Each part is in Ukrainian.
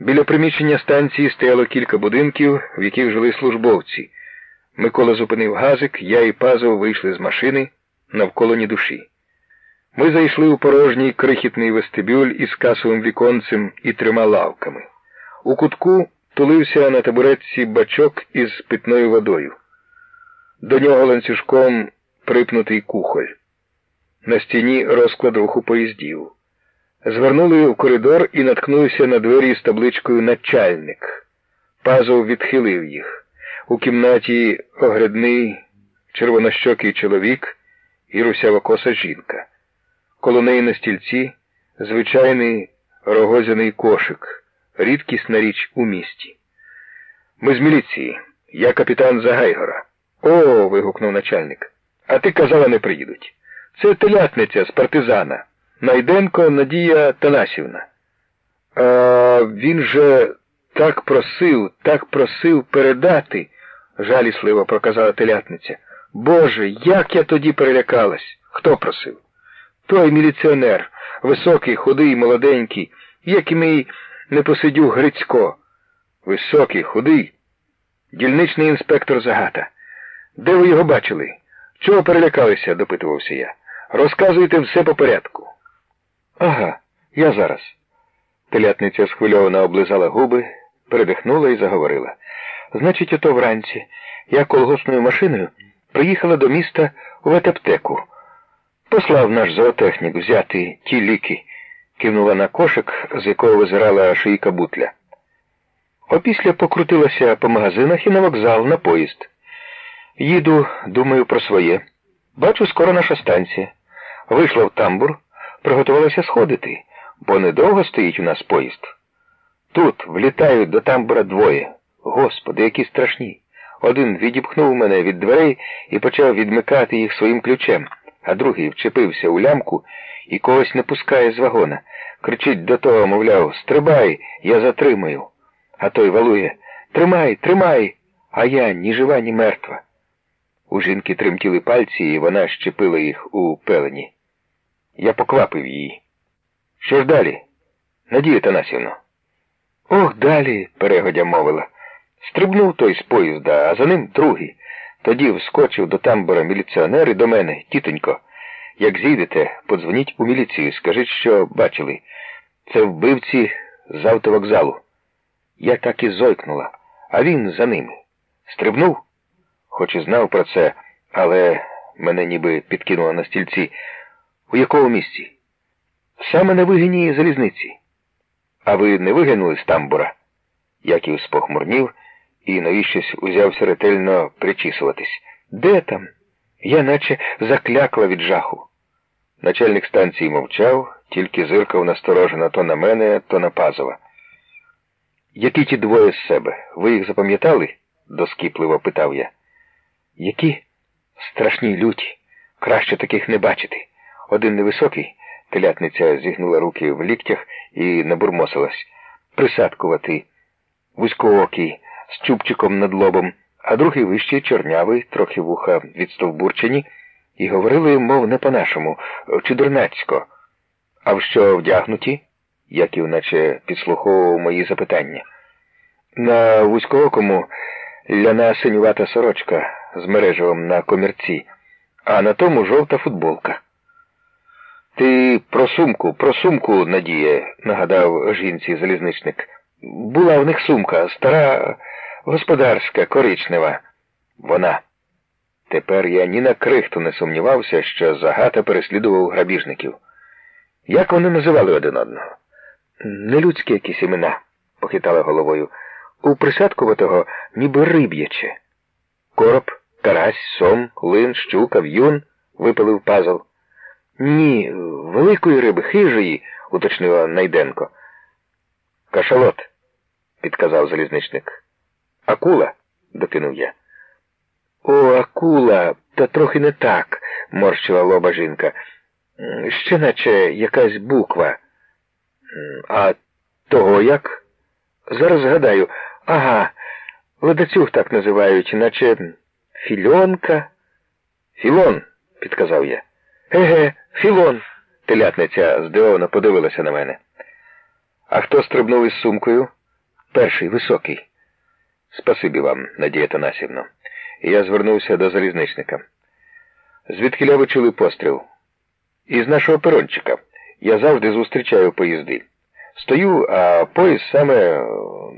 Біля приміщення станції стояло кілька будинків, в яких жили службовці. Микола зупинив газик, я і Пазов вийшли з машини навколо ні душі. Ми зайшли у порожній крихітний вестибюль із касовим віконцем і трьома лавками. У кутку тулився на табуретці бачок із питною водою. До нього ланцюжком припнутий кухоль. На стіні розклад руху поїздів. Звернули в коридор і наткнулися на двері з табличкою Начальник. Пазов відхилив їх. У кімнаті огрядний червонощокий чоловік і русявокоса жінка. Коло неї на стільці звичайний рогозяний кошик, рідкісна річ у місті. Ми з міліції. Я капітан Загайгора. О. вигукнув начальник. А ти казала, не приїдуть. Це телятниця з партизана. Найденко Надія Танасівна. А він же так просив, так просив передати, жалісливо проказала телятниця. Боже, як я тоді перелякалась. Хто просив? Той міліціонер, високий, худий, молоденький, як і мій непосидю Грицько. Високий, худий. Дільничний інспектор Загата. Де ви його бачили? Чого перелякалися? допитувався я. Розказуйте все по порядку. Ага, я зараз. Телятниця схвильовано облизала губи, передихнула і заговорила. Значить, ото вранці я колгосною машиною приїхала до міста в ветаптеку. Послав наш зоотехнік взяти ті ліки, кивнула на кошик, з якого визирала шийка бутля. Опісля покрутилася по магазинах і на вокзал на поїзд. Їду, думаю про своє. Бачу, скоро наша станція. Вийшла в тамбур, приготувалася сходити, бо недовго стоїть у нас поїзд. Тут влітають до тамбура двоє. Господи, які страшні. Один відіпхнув мене від дверей і почав відмикати їх своїм ключем, а другий вчепився у лямку і когось не пускає з вагона. Кричить до того, мовляв, стрибай, я затримаю. А той валує Тримай, тримай, а я ні жива, ні мертва. У жінки тремтіли пальці, і вона щепила їх у пелені. Я поквапив її. Що ж далі? Надія Танасівно. Ох, далі, перегодя мовила. Стрибнув той з поїзда, а за ним другий. Тоді вскочив до тамбура міліціонер і до мене, тітонько. Як зійдете, подзвоніть у міліцію, скажіть, що бачили. Це вбивці з автовокзалу. Я так і зойкнула, а він за ними. Стрибнув, хоч і знав про це, але мене ніби підкинуло на стільці. У якому місці? Саме на вигині залізниці. А ви не вигинули з тамбура? Яків спохмурнів і навіщось узявся ретельно причісуватись. Де там? Я наче заклякла від жаху. Начальник станції мовчав, тільки зиркав насторожено то на мене, то на Пазова. Які ті двоє з себе? Ви їх запам'ятали? доскіпливо питав я. Які? Страшні люті. Краще таких не бачити. Один невисокий, телятниця зігнула руки в ліктях і набурмосилась. Присадкуватий, вузькоокий, з чубчиком над лобом, а другий вищий чорнявий, трохи вуха відстовбурчені, і говорили, мов не по-нашому, чудернацько. А в що вдягнуті? Яків наче підслуховував мої запитання. На вузькоокому ляна синювата сорочка з мережевом на комірці, а на тому жовта футболка. Ти про сумку, про сумку, Надіє, нагадав жінці залізничник. Була в них сумка, стара господарська, коричнева. Вона. Тепер я ні на крихту не сумнівався, що загата переслідував грабіжників. Як вони називали один одного? Нелюдські якісь імена, похитала головою. У присадкуватого ніби риб'яче. Короб, карась, сом, лин, щука, в'юн, випилив пазл. Ні, великої риби, хижої, уточнила Найденко. Кашалот, підказав залізничник. Акула, докинув я. О, акула, та трохи не так, морщила лоба жінка. Ще наче якась буква. А того як? Зараз згадаю. Ага, ледацюг так називають, наче фільонка. Філон, підказав я. Еге, філон. Телятниця здивовано подивилася на мене. А хто стрибнув із сумкою? Перший, високий. Спасибі вам, Надія Танасівна. Я звернувся до залізничника. Звідки ви чули постріл? Із нашого перончика. Я завжди зустрічаю поїзди. Стою, а поїзд саме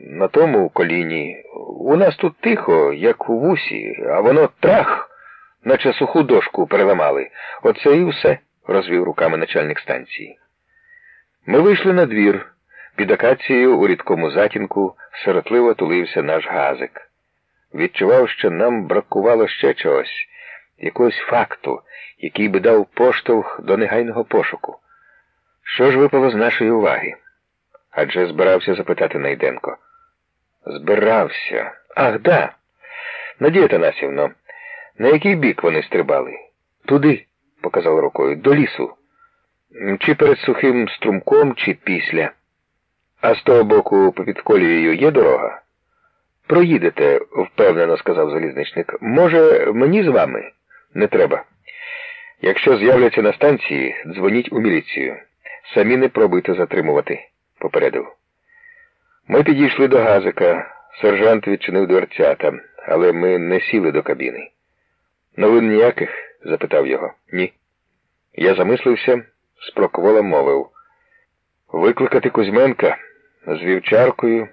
на тому коліні. У нас тут тихо, як у вусі, а воно трах, наче суху дошку переламали. Оце і все, розвів руками начальник станції. Ми вийшли на двір. Під акацією у рідкому затінку сиротливо тулився наш газик. Відчував, що нам бракувало ще чогось, якогось факту, який би дав поштовх до негайного пошуку. Що ж випало з нашої уваги? Адже збирався запитати Найденко. Збирався. Ах, да. Надія Танасівно, на який бік вони стрибали? Туди, показав рукою, до лісу. Чи перед сухим струмком, чи після. А з того боку попід колією є дорога? Проїдете, впевнено сказав залізничник. Може, мені з вами? Не треба. Якщо з'являться на станції, дзвоніть у міліцію. Самі не пробуйте затримувати, попередив. Ми підійшли до газика. Сержант відчинив дверцята, але ми не сіли до кабіни. Новин ніяких? запитав його. Ні. Я замислився, з проквола мовив. Викликати Кузьменка з вівчаркою